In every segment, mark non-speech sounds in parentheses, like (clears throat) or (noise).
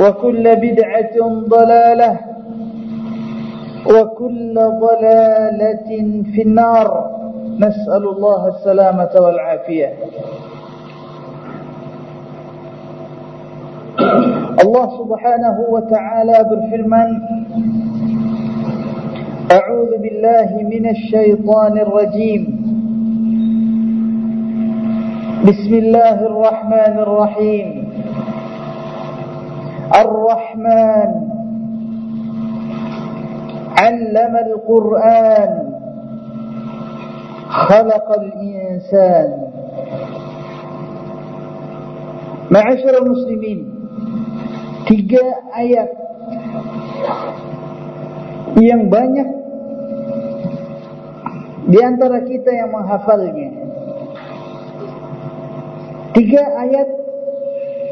وكل بدعة ضلالة وكل ضلالة في النار. نسأل الله السلامة والعافية. الله سبحانه وتعالى بالحرمان أعوذ بالله من الشيطان الرجيم. بسم الله الرحمن الرحيم. Ar-Rahman علم القرآن خلق الإنسان معاشر المسلمين tiga ayat yang banyak di antara kita yang menghafalnya. Tiga ayat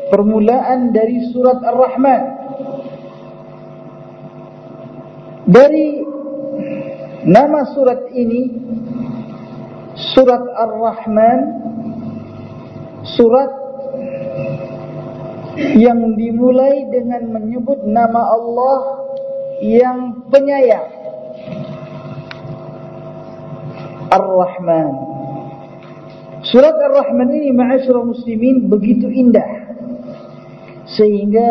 permulaan dari surat Ar-Rahman. Dari nama surat ini surat Ar-Rahman surat yang dimulai dengan menyebut nama Allah yang penyayang. Ar-Rahman. Surat Ar-Rahman ini ma'asyurah muslimin begitu indah Sehingga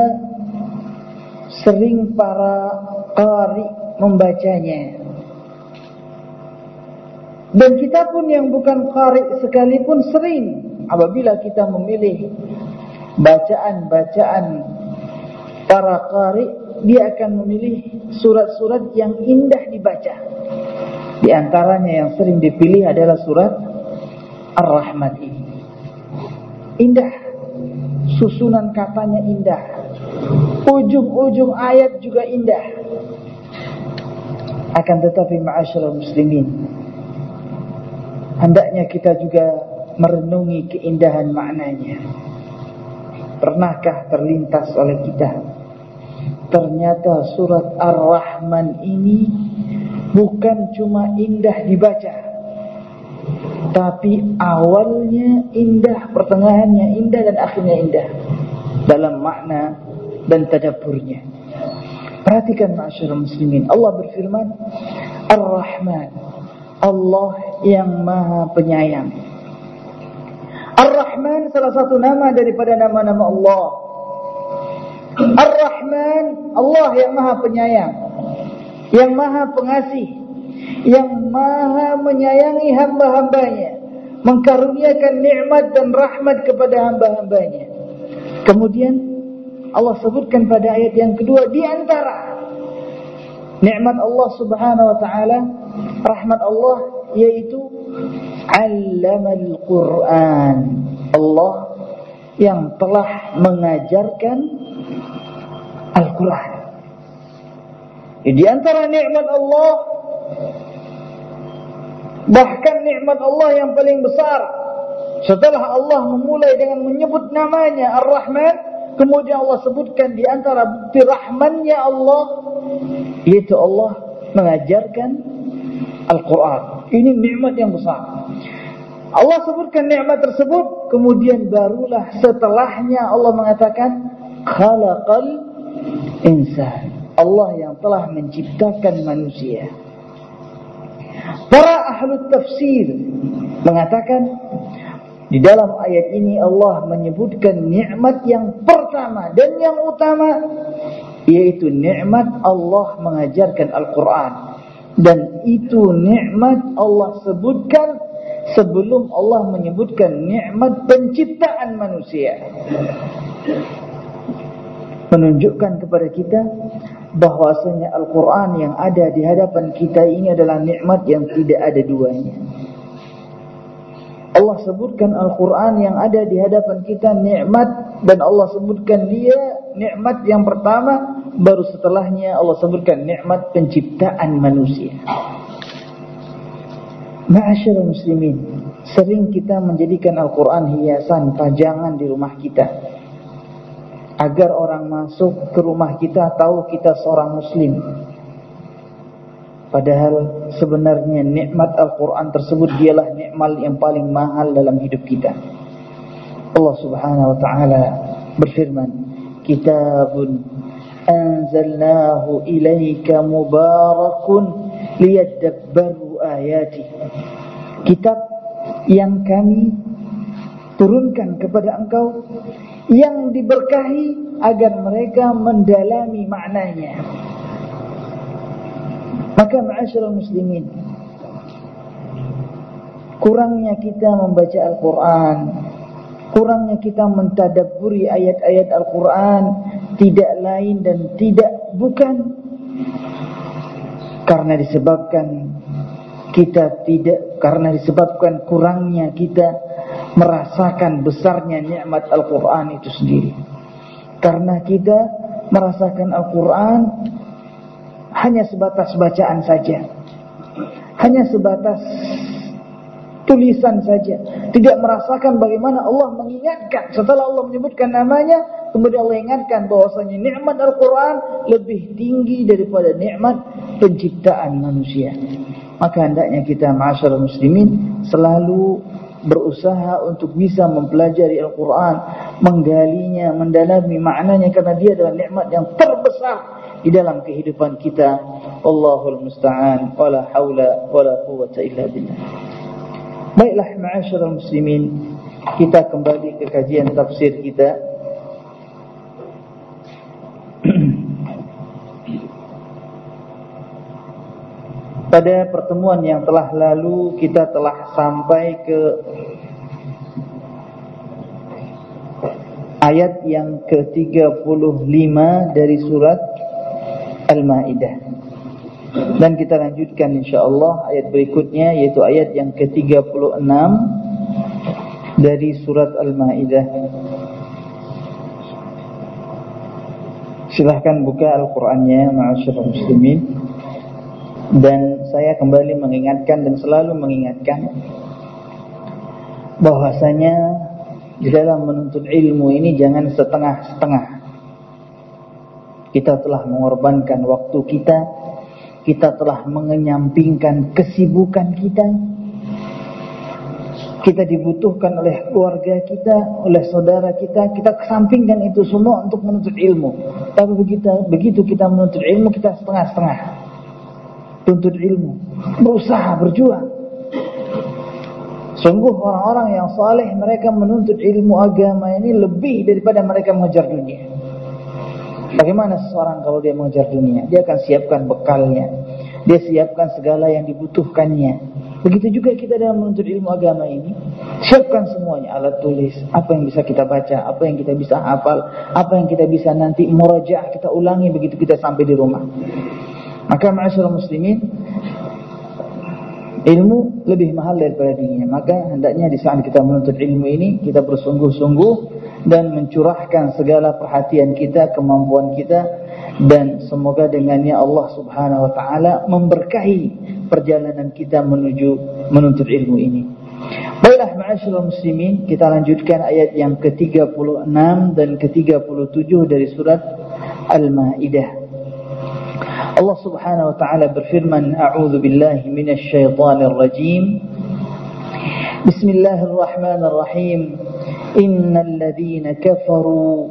sering para qari membacanya Dan kita pun yang bukan qari sekalipun sering Apabila kita memilih bacaan-bacaan para qari dia akan memilih surat-surat yang indah dibaca. Di antaranya yang sering dipilih adalah surat Ar-Rahman ini. Indah. Susunan katanya indah. Ujung-ujung ayat juga indah. Akan tetapi ma'asyiral muslimin, hendaknya kita juga merenungi keindahan maknanya. Pernahkah terlintas oleh kita Ternyata surat Ar-Rahman ini Bukan cuma indah dibaca Tapi awalnya indah Pertengahannya indah dan akhirnya indah Dalam makna dan tadaburnya Perhatikan masyarakat muslimin Allah berfirman Ar-Rahman Allah yang maha penyayang Ar-Rahman salah satu nama daripada nama-nama Allah. Ar-Rahman, Allah yang maha penyayang. Yang maha pengasih. Yang maha menyayangi hamba-hambanya. Mengkaruniakan nikmat dan rahmat kepada hamba-hambanya. Kemudian Allah sebutkan pada ayat yang kedua di antara nikmat Allah Subhanahu wa taala, rahmat Allah yaitu Allamal Quran. Allah yang telah mengajarkan Al-Quran. Di antara nikmat Allah bahkan nikmat Allah yang paling besar setelah Allah memulai dengan menyebut namanya Ar-Rahman kemudian Allah sebutkan di antara bukti rahmannya Allah yaitu Allah mengajarkan Al-Quran. Ini nikmat yang besar. Allah sebutkan nikmat tersebut, kemudian barulah setelahnya Allah mengatakan khalaqal insan. Allah yang telah menciptakan manusia. Para ahli tafsir mengatakan di dalam ayat ini Allah menyebutkan nikmat yang pertama dan yang utama yaitu nikmat Allah mengajarkan Al-Qur'an. Dan itu nikmat Allah sebutkan sebelum Allah menyebutkan nikmat penciptaan manusia. Menunjukkan kepada kita bahwasanya Al-Quran yang ada di hadapan kita ini adalah nikmat yang tidak ada duanya Allah sebutkan Al-Quran yang ada di hadapan kita nikmat dan Allah sebutkan dia nikmat yang pertama baru setelahnya Allah sebutkan nikmat penciptaan manusia. Ma'asyiral muslimin, sering kita menjadikan Al-Qur'an hiasan pajangan di rumah kita. Agar orang masuk ke rumah kita tahu kita seorang muslim. Padahal sebenarnya nikmat Al-Qur'an tersebut dialah nikmat yang paling mahal dalam hidup kita. Allah Subhanahu wa taala berfirman, "Kitabun anzalnahu ilaika mubarakun liyadabbaru ayati kitab yang kami turunkan kepada engkau yang diberkahi agar mereka mendalami maknanya. Maka ma'asyiral muslimin kurangnya kita membaca Al-Qur'an kurangnya kita mentadabburi ayat-ayat Al-Quran tidak lain dan tidak bukan karena disebabkan kita tidak karena disebabkan kurangnya kita merasakan besarnya nikmat Al-Quran itu sendiri karena kita merasakan Al-Quran hanya sebatas bacaan saja hanya sebatas tulisan saja. Tidak merasakan bagaimana Allah mengingatkan. Setelah Allah menyebutkan namanya, kemudian Allah ingatkan bahwasanya nikmat Al-Quran lebih tinggi daripada nikmat penciptaan manusia. Maka hendaknya kita masyarakat muslimin selalu berusaha untuk bisa mempelajari Al-Quran, menggalinya, mendalami maknanya karena dia adalah nikmat yang terbesar di dalam kehidupan kita. Allahul musta'an, wala haula wala quwwata illa billah. Baiklah ma'asyiral muslimin, kita kembali ke kajian tafsir kita. (clears throat) Pada pertemuan yang telah lalu kita telah sampai ke ayat yang ke-35 dari surat Al-Maidah. Dan kita lanjutkan insyaAllah ayat berikutnya yaitu ayat yang ke-36 dari surat Al-Ma'idah. Silahkan buka Al-Qurannya ma'asyurah muslimin. Dan saya kembali mengingatkan dan selalu mengingatkan bahwasanya di dalam menuntut ilmu ini jangan setengah-setengah. Kita telah mengorbankan waktu kita kita telah mengenyampingkan kesibukan kita. Kita dibutuhkan oleh keluarga kita, oleh saudara kita. Kita kesampingkan itu semua untuk menuntut ilmu. Tapi begitu, begitu kita menuntut ilmu, kita setengah-setengah. Tuntut ilmu. Berusaha, berjuang. Sungguh orang-orang yang saleh mereka menuntut ilmu agama ini lebih daripada mereka mengejar dunia. Bagaimana seseorang kalau dia mengejar dunia? Dia akan siapkan bekalnya. Dia siapkan segala yang dibutuhkannya. Begitu juga kita dalam menuntut ilmu agama ini. Siapkan semuanya. Alat tulis. Apa yang bisa kita baca. Apa yang kita bisa hafal. Apa yang kita bisa nanti murajaah. Kita ulangi begitu kita sampai di rumah. Maka ma'asyurah muslimin. Ilmu lebih mahal daripada dunia. Maka hendaknya di saat kita menuntut ilmu ini, kita bersungguh-sungguh dan mencurahkan segala perhatian kita, kemampuan kita dan semoga dengannya Allah Subhanahu wa taala memberkahi perjalanan kita menuju menuntut ilmu ini. Baiklah ma'asyiral muslimin, kita lanjutkan ayat yang ke-36 dan ke-37 dari surat Al-Maidah. الله سبحانه وتعالى برفرمن أعوذ بالله من الشيطان الرجيم. بسم الله الرحمن الرحيم. إن الذين كفروا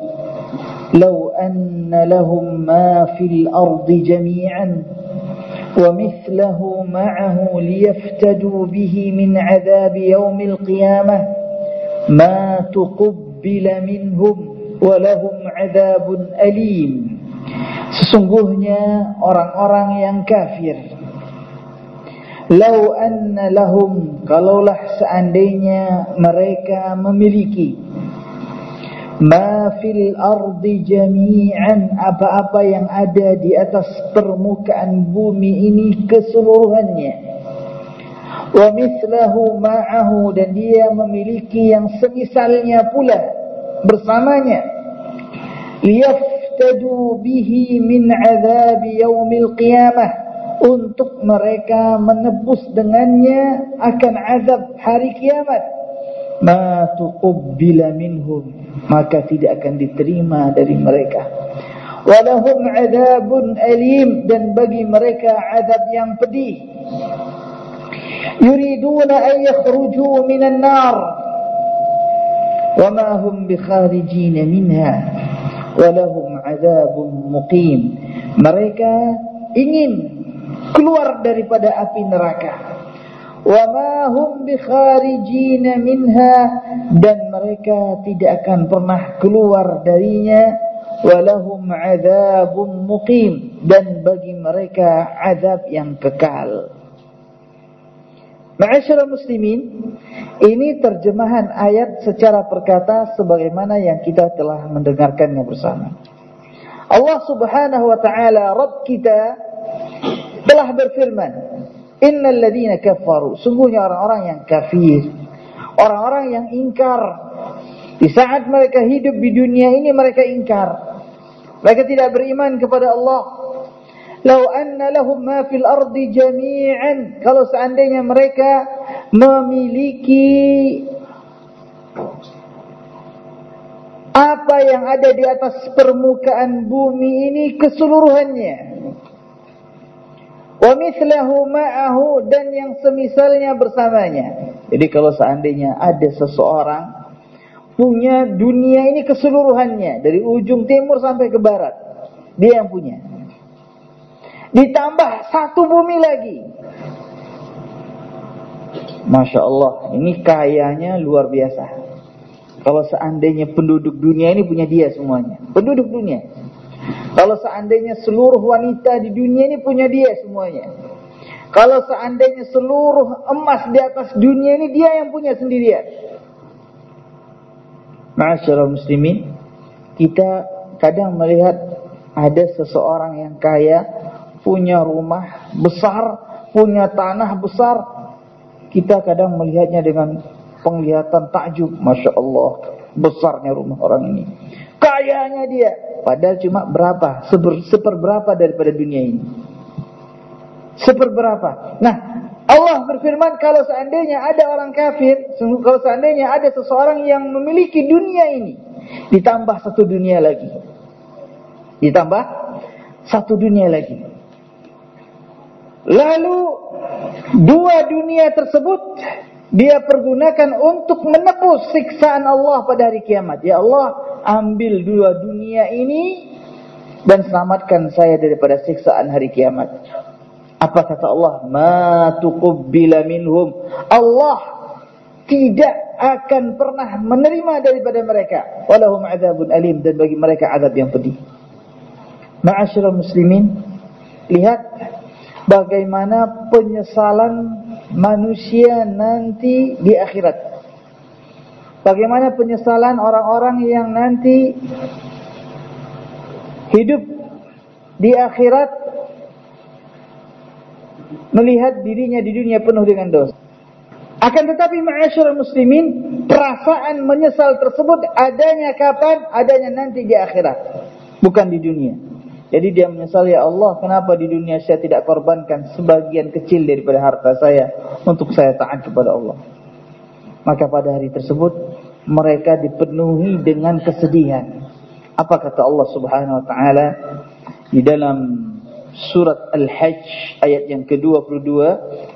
لو أن لهم ما في الأرض جميعا ومثله معه ليفتدوا به من عذاب يوم القيامة ما تقبل منهم ولهم عذاب أليم. Sesungguhnya orang-orang yang kafir Lau anna lahum Kalaulah seandainya mereka memiliki Ma fil ardi jami'an Apa-apa yang ada di atas permukaan bumi ini keseluruhannya. Wa mithlahu ma'ahu Dan dia memiliki yang semisalnya pula Bersamanya. Liyaf yaftadu bihi min azab yaumil qiyamah. Untuk mereka menebus dengannya akan azab hari kiamat. Ma tuqbila minhum. Maka tidak akan diterima dari mereka. Walahum adzabun alim. Dan bagi mereka azab yang pedih. Yuriduna an yakhruju minan nar. Wama hum bikharijin minha. Walahum azabun muqim. Mereka ingin keluar daripada api neraka. Wa ma hum minha. Dan mereka tidak akan pernah keluar darinya. Walahum azabun muqim. Dan bagi mereka azab yang kekal. Ma'asyara muslimin Ini terjemahan ayat secara perkata Sebagaimana yang kita telah mendengarkannya bersama Allah subhanahu wa ta'ala Rabb kita Telah berfirman Innal ladhina kafaru. Sungguhnya orang-orang yang kafir Orang-orang yang ingkar. Di saat mereka hidup di dunia ini Mereka ingkar. Mereka tidak beriman kepada Allah. Lau anna lahum ma fil ardi jami'an. Kalau seandainya mereka memiliki apa yang ada di atas permukaan bumi ini keseluruhannya. Wa mithlahu ma'ahu dan yang semisalnya bersamanya. Jadi kalau seandainya ada seseorang punya dunia ini keseluruhannya dari ujung timur sampai ke barat, dia yang punya. Ditambah satu bumi lagi. Masya Allah, ini kayanya luar biasa. Kalau seandainya penduduk dunia ini punya dia semuanya. Penduduk dunia. Kalau seandainya seluruh wanita di dunia ini punya dia semuanya. Kalau seandainya seluruh emas di atas dunia ini dia yang punya sendirian. Masyarakat muslimin, kita kadang melihat ada seseorang yang kaya punya rumah besar, punya tanah besar, kita kadang melihatnya dengan penglihatan takjub, masya Allah, besarnya rumah orang ini. Kayanya dia, padahal cuma berapa, seper, seperberapa daripada dunia ini. Seperberapa. Nah, Allah berfirman kalau seandainya ada orang kafir, kalau seandainya ada seseorang yang memiliki dunia ini, ditambah satu dunia lagi. Ditambah satu dunia lagi. Lalu dua dunia tersebut dia pergunakan untuk menebus siksaan Allah pada hari kiamat. Ya Allah, ambil dua dunia ini dan selamatkan saya daripada siksaan hari kiamat. Apa kata Allah? Ma tuqbila minhum. Allah tidak akan pernah menerima daripada mereka walahum adzabun alim dan bagi mereka azab yang pedih ma'asyiral muslimin lihat bagaimana penyesalan manusia nanti di akhirat. Bagaimana penyesalan orang-orang yang nanti hidup di akhirat melihat dirinya di dunia penuh dengan dosa. Akan tetapi ma'asyurul muslimin Perasaan menyesal tersebut Adanya kapan? Adanya nanti di akhirat Bukan di dunia Jadi dia menyesal Ya Allah kenapa di dunia saya tidak korbankan Sebagian kecil daripada harta saya Untuk saya taat kepada Allah? Maka pada hari tersebut Mereka dipenuhi dengan kesedihan. Apa kata Allah subhanahu wa ta'ala Di dalam Surat Al-Hajj Ayat yang ke-22?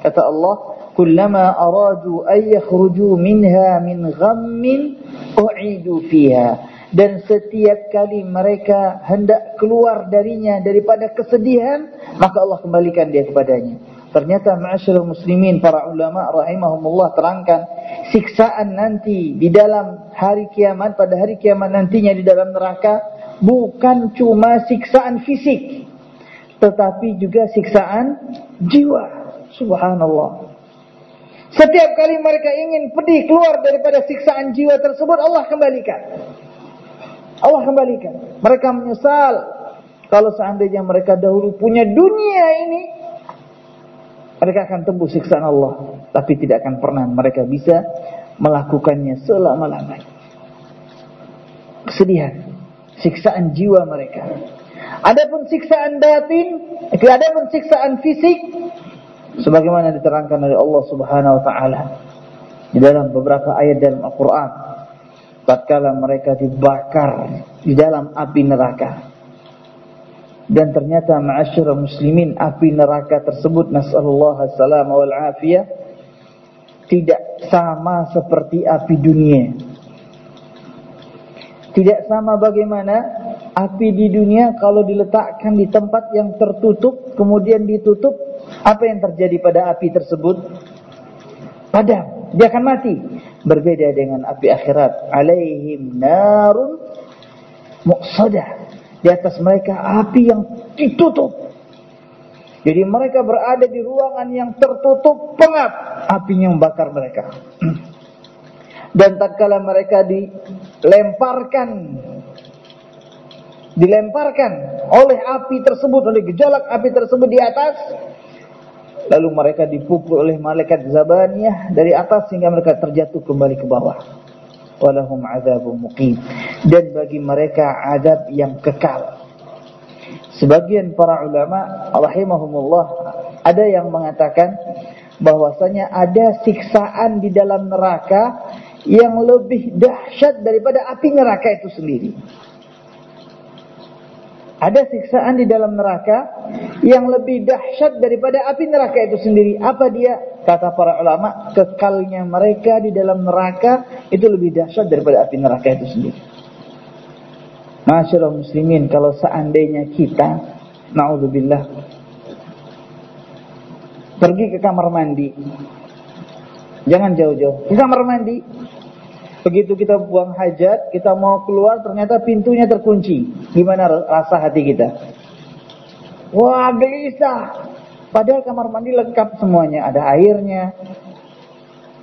Kata Allah kullama aradu yakhruju minha min ghammin u'idu fiha dan setiap kali mereka hendak keluar darinya daripada kesedihan maka Allah kembalikan dia kepadanya. Ternyata ma'asyiral muslimin para ulama rahimahumullah terangkan siksaan nanti di dalam hari kiamat pada hari kiamat nantinya di dalam neraka bukan cuma siksaan fisik tetapi juga siksaan jiwa. Subhanallah. Setiap kali mereka ingin pedih keluar daripada siksaan jiwa tersebut, Allah kembalikan. Allah kembalikan. Mereka menyesal kalau seandainya mereka dahulu punya dunia ini, mereka akan tembus siksaan Allah. Tapi tidak akan pernah mereka bisa melakukannya selama-lamanya. Kesedihan, siksaan jiwa mereka. Adapun siksaan batin, adapun siksaan fisik, sebagaimana diterangkan oleh Allah Subhanahu wa taala di dalam beberapa ayat dalam Al-Qur'an tatkala mereka dibakar di dalam api neraka dan ternyata ma'asyiral muslimin api neraka tersebut nasallallahu alaihi wal afiyah tidak sama seperti api dunia tidak sama bagaimana api di dunia kalau diletakkan di tempat yang tertutup kemudian ditutup apa yang terjadi pada api tersebut? Padam, dia akan mati. Berbeda dengan api akhirat. Alaihim narun muqsadah. Di atas mereka api yang ditutup. Jadi mereka berada di ruangan yang tertutup pengap. Apinya membakar mereka. Dan tatkala mereka dilemparkan dilemparkan oleh api tersebut oleh gejolak api tersebut di atas Lalu mereka dipukul oleh malaikat Zabaniyah dari atas sehingga mereka terjatuh kembali ke bawah. Walahum azabun muqim. Dan bagi mereka azab yang kekal. Sebagian para ulama rahimahumullah ada yang mengatakan bahwasanya ada siksaan di dalam neraka yang lebih dahsyat daripada api neraka itu sendiri. Ada siksaan di dalam neraka yang lebih dahsyat daripada api neraka itu sendiri. Apa dia? Kata para ulama, kekalnya mereka di dalam neraka itu lebih dahsyat daripada api neraka itu sendiri. Masyaallah muslimin, kalau seandainya kita, naudzubillah, pergi ke kamar mandi, jangan jauh-jauh, ke kamar mandi, Begitu kita buang hajat, kita mau keluar ternyata pintunya terkunci. Gimana rasa hati kita? Wah, gelisah. Padahal kamar mandi lengkap semuanya, ada airnya.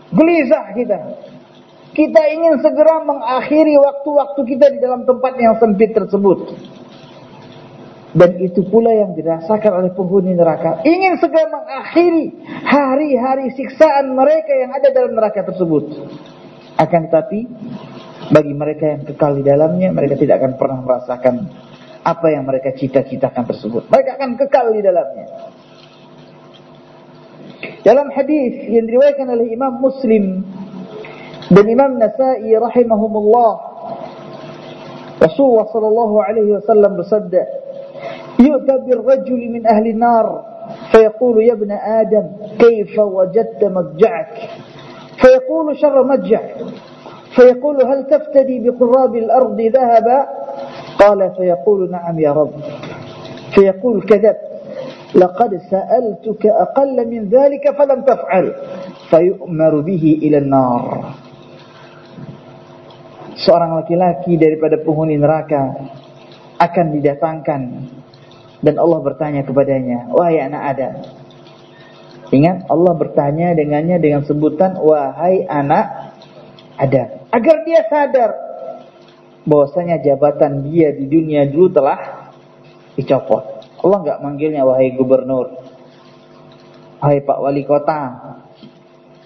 Gelisah kita. Kita ingin segera mengakhiri waktu-waktu kita di dalam tempat yang sempit tersebut. Dan itu pula yang dirasakan oleh penghuni neraka. Ingin segera mengakhiri hari-hari siksaan mereka yang ada dalam neraka tersebut. Akan tetapi bagi mereka yang kekal di dalamnya, mereka tidak akan pernah merasakan apa yang mereka cita-citakan tersebut. Mereka akan kekal di dalamnya. Dalam hadis yang diriwayatkan oleh Imam Muslim dan Imam Nasa'i rahimahumullah, Rasulullah sallallahu alaihi wasallam bersabda, "Yu'ta bir-rajul min ahli an-nar, fayaqulu ya ibn Adam, kayfa wajadta madja'ak?" فيقول شر مجع فيقول هل تفتدي بقراب الأرض ذهبا قال فيقول نعم يا رب فيقول كذب لقد سألتك أقل من ذلك فلم تفعل fayu'maru bihi ila nar seorang laki-laki daripada penghuni neraka akan didatangkan dan Allah bertanya kepadanya wahai anak Adam ingat Allah bertanya dengannya dengan sebutan wahai anak Adam. Agar dia sadar bahwasanya jabatan dia di dunia dulu telah dicopot. Allah enggak manggilnya wahai gubernur. Wahai pak wali kota.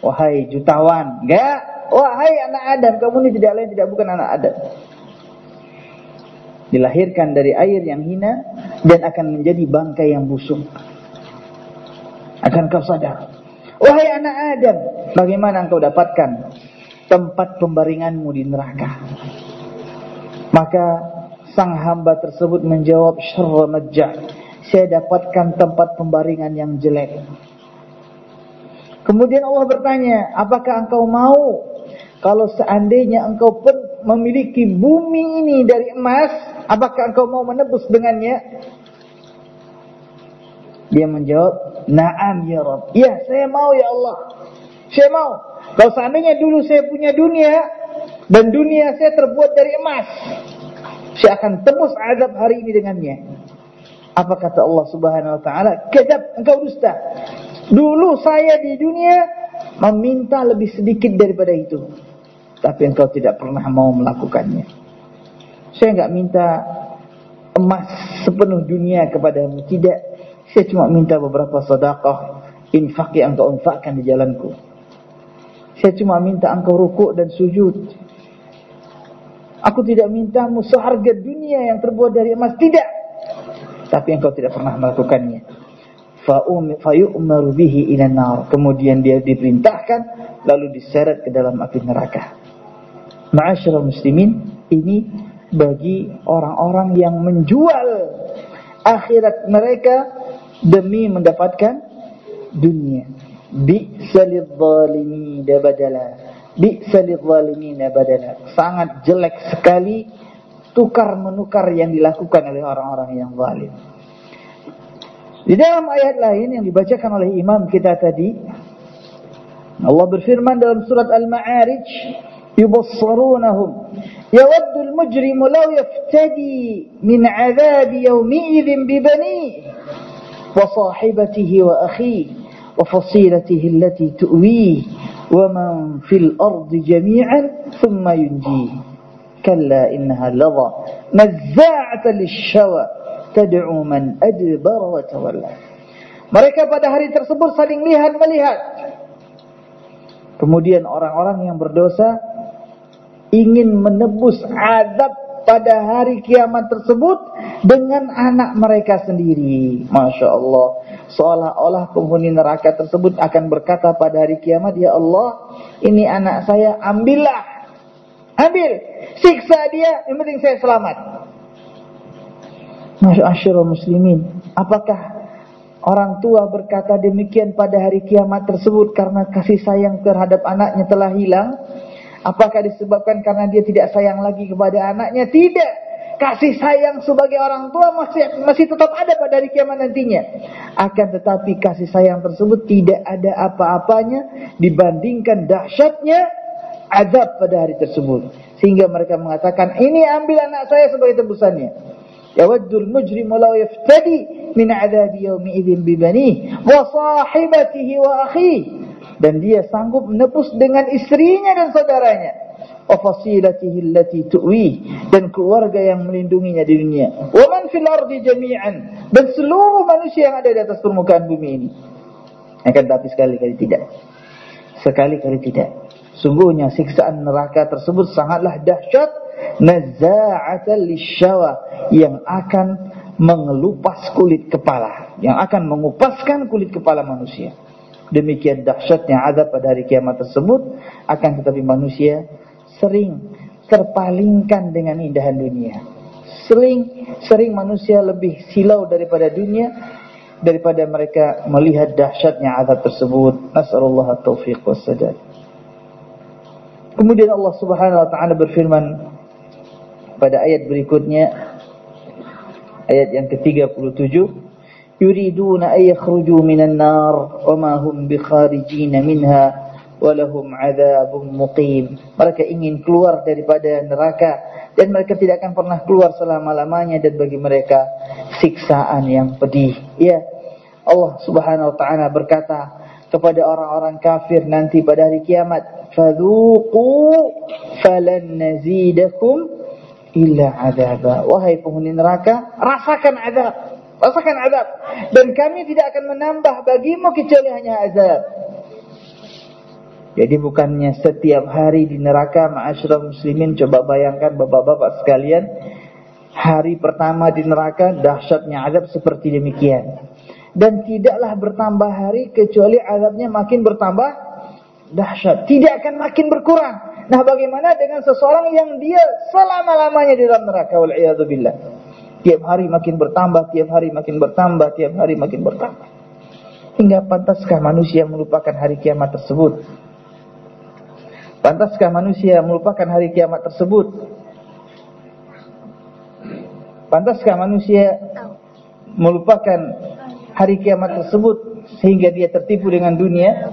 Wahai jutawan. Enggak Wahai anak Adam, kamu ini tidak lain tidak bukan anak Adam. Dilahirkan dari air yang hina dan akan menjadi bangkai yang busuk. Akan kau sadar. Wahai anak Adam, bagaimana engkau dapatkan tempat pembaringanmu di neraka? Maka sang hamba tersebut menjawab. Saya dapatkan tempat pembaringan yang jelek. Kemudian Allah bertanya, apakah engkau mau kalau seandainya engkau pun memiliki bumi ini dari emas, apakah engkau mau menebus dengannya? Dia menjawab, "Na'am ya Rabb." Ya, saya mau ya Allah. Saya mau. Kalau seandainya dulu saya punya dunia dan dunia saya terbuat dari emas, saya akan tebus azab hari ini dengannya. Apa kata Allah Subhanahu wa taala? "Kadzab, engkau dusta." Dulu saya di dunia meminta lebih sedikit daripada itu tapi engkau tidak pernah mau melakukannya. Saya enggak minta emas sepenuh dunia kepadamu, tidak. Saya cuma minta beberapa sedekah, infak yang engkau infakkan di jalanku. Saya cuma minta engkau rukuk dan sujud. Aku tidak mintamu seharga dunia yang terbuat dari emas, tidak. Tapi engkau tidak pernah melakukannya. Fa'u'maru bihi ila nar. Kemudian dia diperintahkan lalu diseret ke dalam api neraka. Ma'asyiral muslimin, ini bagi orang-orang yang menjual akhirat mereka demi mendapatkan dunia. Bi'salil zalimina badala. Bi'salil zalimina badala. Sangat jelek sekali tukar menukar yang dilakukan oleh orang-orang yang zalim. Di dalam ayat lain yang dibacakan oleh imam kita tadi, Allah berfirman dalam surat Al-Ma'arij, "Yubassirunahum yawaddu al-mujrimu law yaftadi min 'adhabi yawmi'idhin bi banihi." وصاحبته وأخيه وفصيلته التي تؤويه ومن في الأرض جميعا ثم ينجيه كلا إنها لظى نزاعة للشوى تدعو من أدبر وتولى Mereka pada hari tersebut saling lihat melihat. Kemudian orang-orang yang berdosa ingin menebus azab pada hari kiamat tersebut dengan anak mereka sendiri. Masya Allah. Seolah-olah penghuni neraka tersebut akan berkata pada hari kiamat, Ya Allah, ini anak saya, ambillah. Ambil. Siksa dia, yang penting saya selamat. Masya Allah muslimin. Apakah orang tua berkata demikian pada hari kiamat tersebut karena kasih sayang terhadap anaknya telah hilang? Apakah disebabkan karena dia tidak sayang lagi kepada anaknya? Tidak. Kasih sayang sebagai orang tua masih masih tetap ada pada hari kiamat nantinya. Akan tetapi kasih sayang tersebut tidak ada apa-apanya dibandingkan dahsyatnya azab pada hari tersebut. Sehingga mereka mengatakan, ini ambil anak saya sebagai tebusannya. Yawaddul mujrimu law yaftadi min adabi yawmi idzin bi banihi wa sahibatihi wa akhihi dan dia sanggup menebus dengan istrinya dan saudaranya. Wa allati tuwi. Dan keluarga yang melindunginya di dunia. Wa man fil jami'an. Dan seluruh manusia yang ada di atas permukaan bumi ini. Akan tapi sekali-kali tidak. Sekali-kali tidak. Sungguhnya siksaan neraka tersebut sangatlah dahsyat. Nazza'atan lisyawa. Yang akan mengelupas kulit kepala. Yang akan mengupaskan kulit kepala manusia Demikian dahsyatnya azab pada hari kiamat tersebut akan tetapi manusia sering terpalingkan dengan indahan dunia. Sering sering manusia lebih silau daripada dunia daripada mereka melihat dahsyatnya azab tersebut. Nasallallahu was-sadad. Kemudian Allah Subhanahu wa taala berfirman pada ayat berikutnya ayat yang ke-37 يريدون أن يخرجوا من النار وما هم بخارجين منها walahum adzabun muqim. Mereka ingin keluar daripada neraka dan mereka tidak akan pernah keluar selama-lamanya dan bagi mereka siksaan yang pedih. Ya. Allah Subhanahu wa taala berkata kepada orang-orang kafir nanti pada hari kiamat, "Fadzuqu falan nazidakum illa adzaba." Wahai penghuni neraka, rasakan azab. Rasakan azab dan kami tidak akan menambah bagimu kecuali hanya azab. Jadi bukannya setiap hari di neraka ma'asyiral muslimin coba bayangkan bapak-bapak sekalian hari pertama di neraka dahsyatnya azab seperti demikian. Dan tidaklah bertambah hari kecuali azabnya makin bertambah dahsyat. Tidak akan makin berkurang. Nah bagaimana dengan seseorang yang dia selama-lamanya di dalam neraka wal billah. Tiap hari makin bertambah, tiap hari makin bertambah, tiap hari makin bertambah. Hingga pantaskah manusia melupakan hari kiamat tersebut? Pantaskah manusia melupakan hari kiamat tersebut? Pantaskah manusia melupakan hari kiamat tersebut sehingga dia tertipu dengan dunia?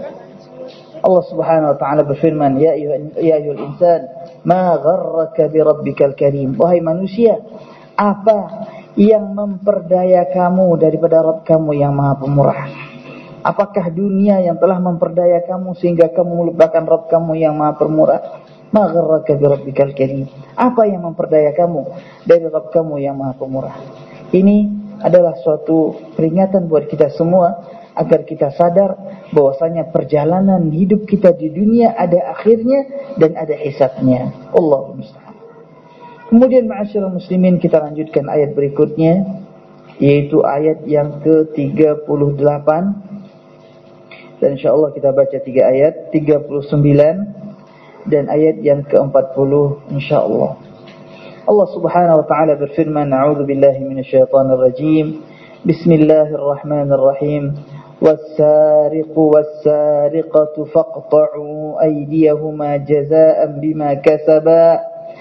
Allah Subhanahu wa taala berfirman, "Ya ya ayyuhal insan, ma gharraka bi rabbikal karim?" Wahai manusia, apa yang memperdaya kamu daripada Rabb kamu yang Maha Pemurah? Apakah dunia yang telah memperdaya kamu sehingga kamu melupakan Rabb kamu yang maha permurah? Magharraka bi rabbikal karim. Apa yang memperdaya kamu dari Rabb kamu yang maha pemurah? Ini adalah suatu peringatan buat kita semua agar kita sadar bahwasanya perjalanan hidup kita di dunia ada akhirnya dan ada hisabnya. Allahu musta'an. Kemudian ma'asyiral muslimin kita lanjutkan ayat berikutnya yaitu ayat yang ke-38 dan insyaAllah kita baca tiga ayat 39 dan ayat yang ke-40 insyaAllah Allah subhanahu wa ta'ala berfirman A'udhu billahi minasyaitanir rajim Bismillahirrahmanirrahim والسارق والسارقة فاقطعوا أيديهما جزاء بما كسبا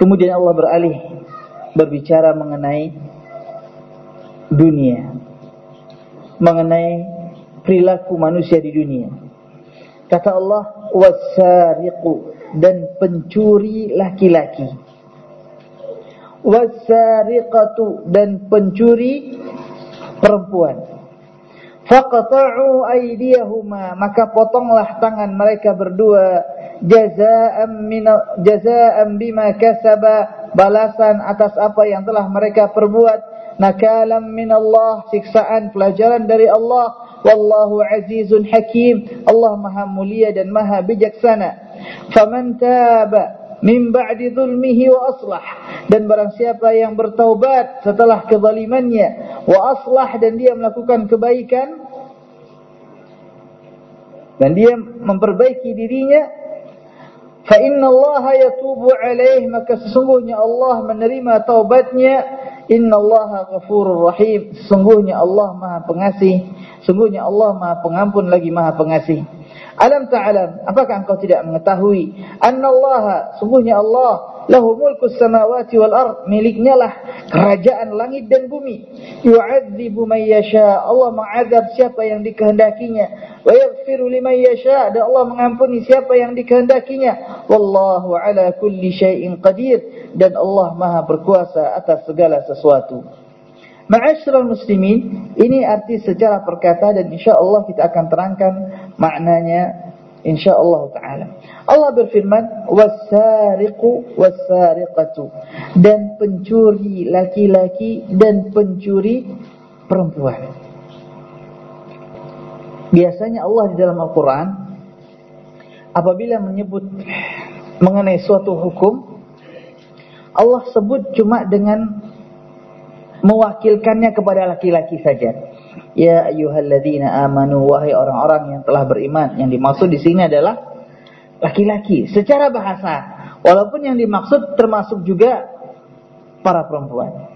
Kemudian Allah beralih berbicara mengenai dunia mengenai perilaku manusia di dunia. Kata Allah, wasariqu dan pencuri laki-laki. Wasariqatu dan pencuri perempuan. Faqata'u aydiyahuma. Maka potonglah tangan mereka berdua. Jazaa'an min jazaa'an bima kasaba. Balasan atas apa yang telah mereka perbuat. Nakalam min Allah siksaan pelajaran dari Allah. Wallahu azizun hakim. Allah maha mulia dan maha bijaksana. Faman taba min ba'di zulmihi wa aslah dan barang siapa yang bertaubat setelah kezalimannya wa aslah dan dia melakukan kebaikan dan dia memperbaiki dirinya fa inna Allah yatubu alaih maka sesungguhnya Allah menerima taubatnya Inna Allah ghafurur rahim. Sungguhnya Allah maha pengasih. Sungguhnya Allah maha pengampun lagi maha pengasih. Alam ta'alam, apakah engkau tidak mengetahui? Anna Allah, sungguhnya Allah, lahu mulku samawati wal ard, miliknya lah kerajaan langit dan bumi. Yu'adzibu man yasha, Allah mengazab siapa yang dikehendakinya. Wa yaghfiru liman yasha, dan Allah mengampuni siapa yang dikehendakinya. Wallahu ala kulli syai'in qadir, dan Allah maha berkuasa atas segala sesuatu. Ma'asyiral muslimin, ini arti secara perkata dan insya-Allah kita akan terangkan maknanya insya-Allah taala. Allah berfirman, "Was-sariqu was-sariqatu" dan pencuri laki-laki dan pencuri perempuan. Biasanya Allah di dalam Al-Qur'an apabila menyebut mengenai suatu hukum Allah sebut cuma dengan mewakilkannya kepada laki-laki saja. Ya ayyuhalladzina amanu wahai orang-orang yang telah beriman. Yang dimaksud di sini adalah laki-laki secara bahasa. Walaupun yang dimaksud termasuk juga para perempuan.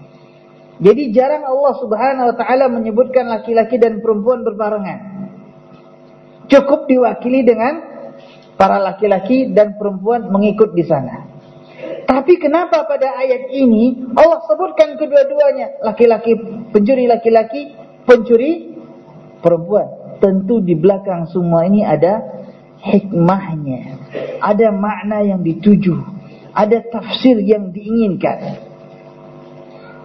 Jadi jarang Allah Subhanahu wa taala menyebutkan laki-laki dan perempuan berbarengan. Cukup diwakili dengan para laki-laki dan perempuan mengikut di sana. Tapi kenapa pada ayat ini Allah sebutkan kedua-duanya, laki-laki pencuri laki-laki pencuri perempuan. Tentu di belakang semua ini ada hikmahnya. Ada makna yang dituju. Ada tafsir yang diinginkan.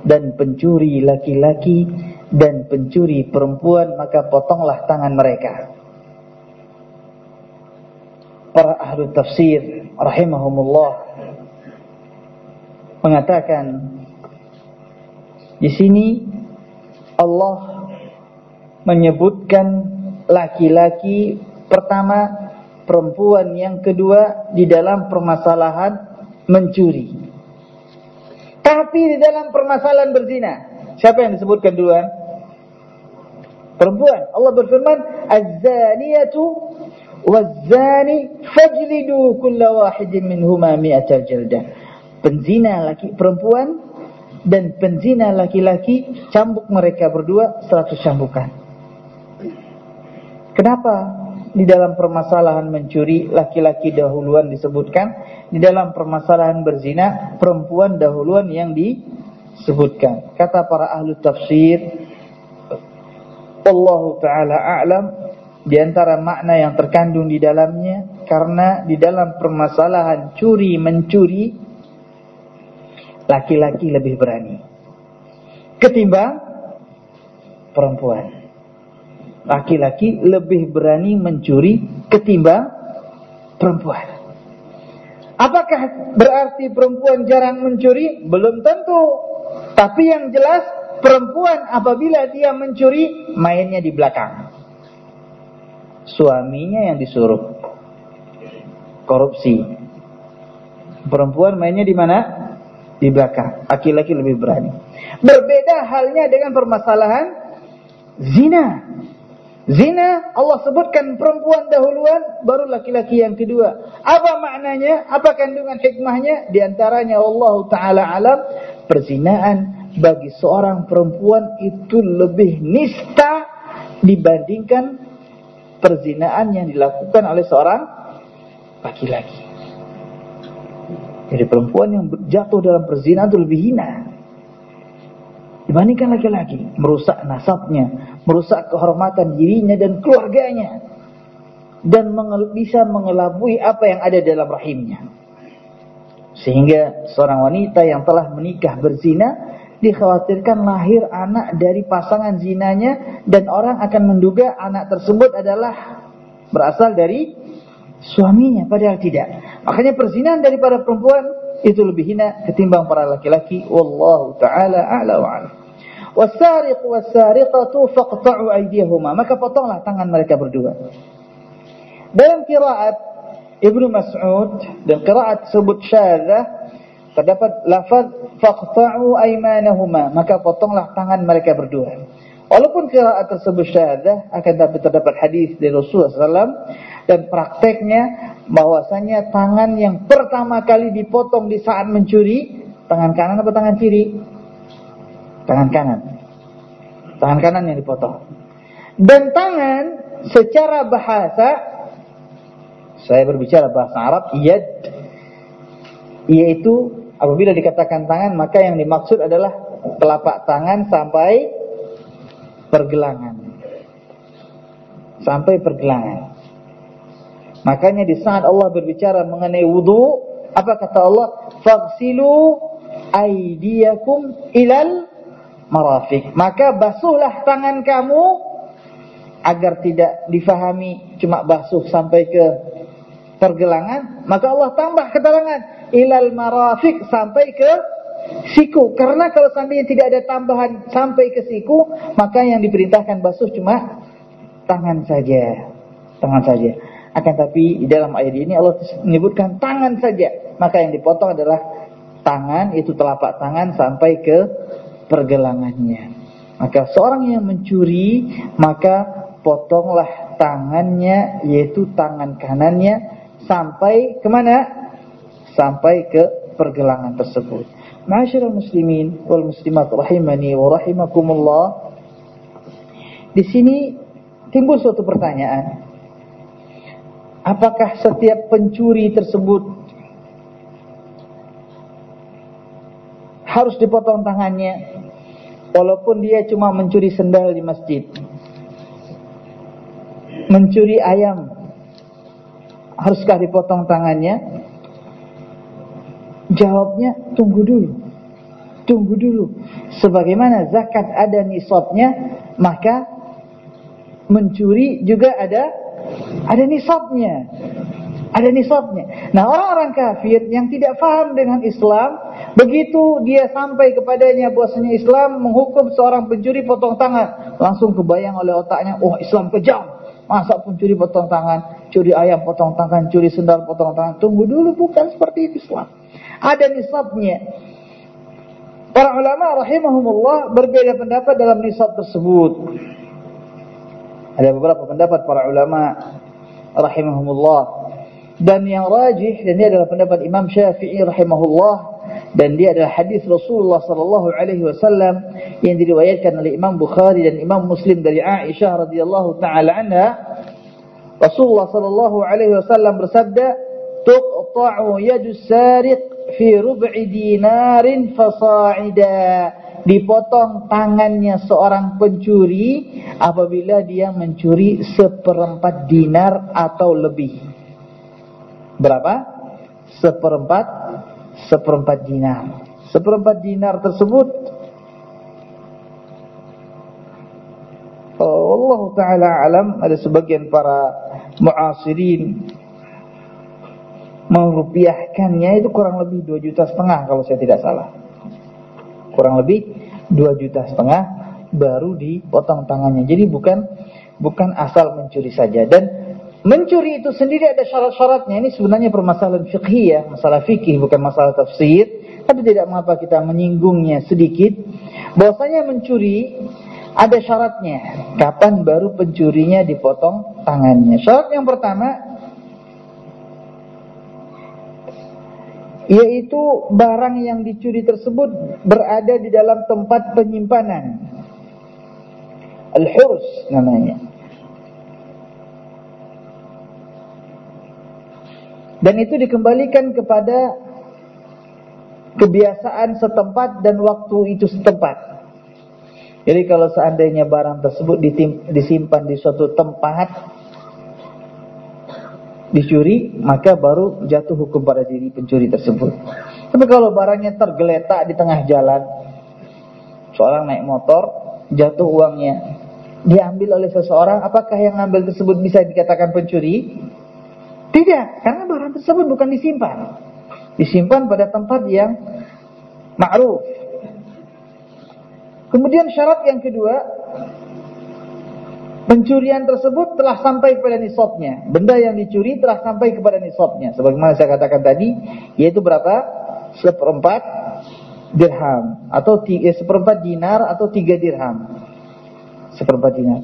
Dan pencuri laki-laki dan pencuri perempuan maka potonglah tangan mereka. Para ahli tafsir rahimahumullah mengatakan di sini Allah menyebutkan laki-laki pertama, perempuan yang kedua di dalam permasalahan mencuri. Tapi di dalam permasalahan berzina, siapa yang disebutkan duluan? Perempuan. Allah berfirman, "Az-zaniyatu waz-zani fajlidu kulla wahidin minhuma mi'atal jaldah." Penzina laki perempuan dan penzina laki-laki cambuk mereka berdua 100 cambukan. Kenapa di dalam permasalahan mencuri laki-laki dahuluan disebutkan, di dalam permasalahan berzina perempuan dahuluan yang disebutkan. Kata para ahli tafsir, Allah taala a'lam di antara makna yang terkandung di dalamnya karena di dalam permasalahan curi mencuri laki-laki lebih berani ketimbang perempuan laki-laki lebih berani mencuri ketimbang perempuan. Apakah berarti perempuan jarang mencuri? Belum tentu. Tapi yang jelas perempuan apabila dia mencuri mainnya di belakang. Suaminya yang disuruh korupsi. Perempuan mainnya di mana? Di belakang. Laki-laki lebih berani. Berbeda halnya dengan permasalahan zina. Zina Allah sebutkan perempuan dahuluan baru laki-laki yang kedua. Apa maknanya? Apa kandungan hikmahnya? Di antaranya Allah taala alam perzinaan bagi seorang perempuan itu lebih nista dibandingkan perzinaan yang dilakukan oleh seorang laki-laki. Jadi perempuan yang jatuh dalam perzinaan itu lebih hina dibandingkan laki-laki merusak nasabnya, merusak kehormatan dirinya dan keluarganya dan mengel bisa mengelabui apa yang ada dalam rahimnya. Sehingga seorang wanita yang telah menikah berzina dikhawatirkan lahir anak dari pasangan zinanya dan orang akan menduga anak tersebut adalah berasal dari suaminya padahal tidak. Makanya perzinahan daripada perempuan itu lebih hina ketimbang para laki-laki. Wallahu taala a'la wa a'lam. Wasariq wasariqatu faqta'u aydiyahuma. Maka potonglah tangan mereka berdua. Dalam qiraat Ibnu Mas'ud dan qiraat sebut syadzah terdapat lafaz faqta'u aymanahuma. Maka potonglah tangan mereka berdua. Walaupun qiraat tersebut syadzah akan tapi terdapat hadis dari Rasulullah SAW dan prakteknya bahwasanya tangan yang pertama kali dipotong di saat mencuri tangan kanan atau tangan kiri? Tangan kanan. Tangan kanan yang dipotong. Dan tangan secara bahasa saya berbicara bahasa Arab yad yaitu apabila dikatakan tangan maka yang dimaksud adalah telapak tangan sampai pergelangan. Sampai pergelangan. Makanya di saat Allah berbicara mengenai wudu, apa kata Allah? Faghsilu aydiyakum ilal marafiq. Maka basuhlah tangan kamu agar tidak difahami cuma basuh sampai ke pergelangan, maka Allah tambah keterangan ilal marafiq sampai ke siku. Karena kalau seandainya tidak ada tambahan sampai ke siku, maka yang diperintahkan basuh cuma tangan saja. Tangan saja. Akan tapi di dalam ayat ini Allah menyebutkan tangan saja. Maka yang dipotong adalah tangan, itu telapak tangan sampai ke pergelangannya. Maka seorang yang mencuri maka potonglah tangannya yaitu tangan kanannya sampai ke mana? Sampai ke pergelangan tersebut. Ma'asyiral muslimin wal muslimat rahimani wa rahimakumullah. Di sini timbul suatu pertanyaan. Apakah setiap pencuri tersebut harus dipotong tangannya? Walaupun dia cuma mencuri sendal di masjid. Mencuri ayam haruskah dipotong tangannya? Jawabnya tunggu dulu tunggu dulu. Sebagaimana zakat ada nisabnya maka mencuri juga ada ada nisabnya ada nisabnya. Nah orang-orang kafir yang tidak faham dengan Islam, begitu dia sampai kepadanya bahwasanya Islam menghukum seorang pencuri potong tangan, langsung kebayang oleh otaknya, oh Islam kejam. Masa pencuri potong tangan, curi ayam potong tangan, curi sendal potong tangan. Tunggu dulu, bukan seperti itu Islam. Ada nisabnya. Para ulama rahimahumullah berbeda pendapat dalam nisab tersebut. Ada beberapa pendapat para ulama rahimahumullah dan yang rajih dan ini adalah pendapat Imam Syafi'i rahimahullah dan dia adalah hadis Rasulullah sallallahu alaihi wasallam yang diriwayatkan oleh Imam Bukhari dan Imam Muslim dari Aisyah radhiyallahu taala anha Rasulullah sallallahu alaihi wasallam bersabda tuqta'u yadus sariq fi rub'i dinarin fasa'ida dipotong tangannya seorang pencuri apabila dia mencuri seperempat dinar atau lebih berapa? Seperempat seperempat dinar. Seperempat dinar tersebut Allah taala alam ada sebagian para muasirin merupiahkannya itu kurang lebih 2 juta setengah kalau saya tidak salah. Kurang lebih 2 juta setengah baru dipotong tangannya. Jadi bukan bukan asal mencuri saja dan Mencuri itu sendiri ada syarat-syaratnya. Ini sebenarnya permasalahan fikih ya, masalah fikih bukan masalah tafsir. Tapi tidak mengapa kita menyinggungnya sedikit. Bahwasanya mencuri ada syaratnya. Kapan baru pencurinya dipotong tangannya? Syarat yang pertama yaitu barang yang dicuri tersebut berada di dalam tempat penyimpanan. Al-hurs namanya. Dan itu dikembalikan kepada kebiasaan setempat dan waktu itu setempat. Jadi kalau seandainya barang tersebut disimpan di suatu tempat dicuri, maka baru jatuh hukum pada diri pencuri tersebut. Tapi kalau barangnya tergeletak di tengah jalan, seorang naik motor, jatuh uangnya, diambil oleh seseorang, apakah yang ngambil tersebut bisa dikatakan pencuri? Tidak, karena barang tersebut bukan disimpan. Disimpan pada tempat yang ma'ruf. Kemudian syarat yang kedua, pencurian tersebut telah sampai kepada nisabnya. Benda yang dicuri telah sampai kepada nisabnya. Sebagaimana saya katakan tadi, yaitu berapa? Seperempat dirham atau tiga, eh, seperempat dinar atau tiga dirham. Seperempat dinar.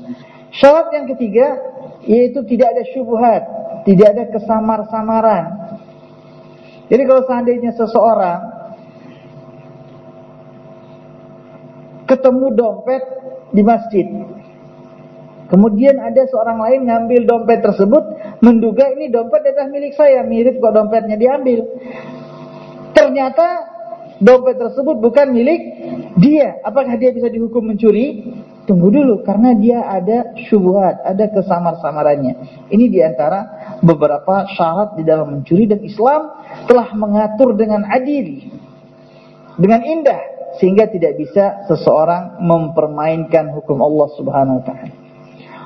Syarat yang ketiga yaitu tidak ada syubhat tidak ada kesamar-samaran. Jadi kalau seandainya seseorang ketemu dompet di masjid. Kemudian ada seorang lain ngambil dompet tersebut, menduga ini dompet adalah milik saya, mirip kok dompetnya diambil. Ternyata dompet tersebut bukan milik dia. Apakah dia bisa dihukum mencuri? Tunggu dulu, karena dia ada syubhat, ada kesamar-samarannya. Ini di antara beberapa syarat di dalam mencuri dan Islam telah mengatur dengan adil, dengan indah, sehingga tidak bisa seseorang mempermainkan hukum Allah Subhanahu Wa Taala.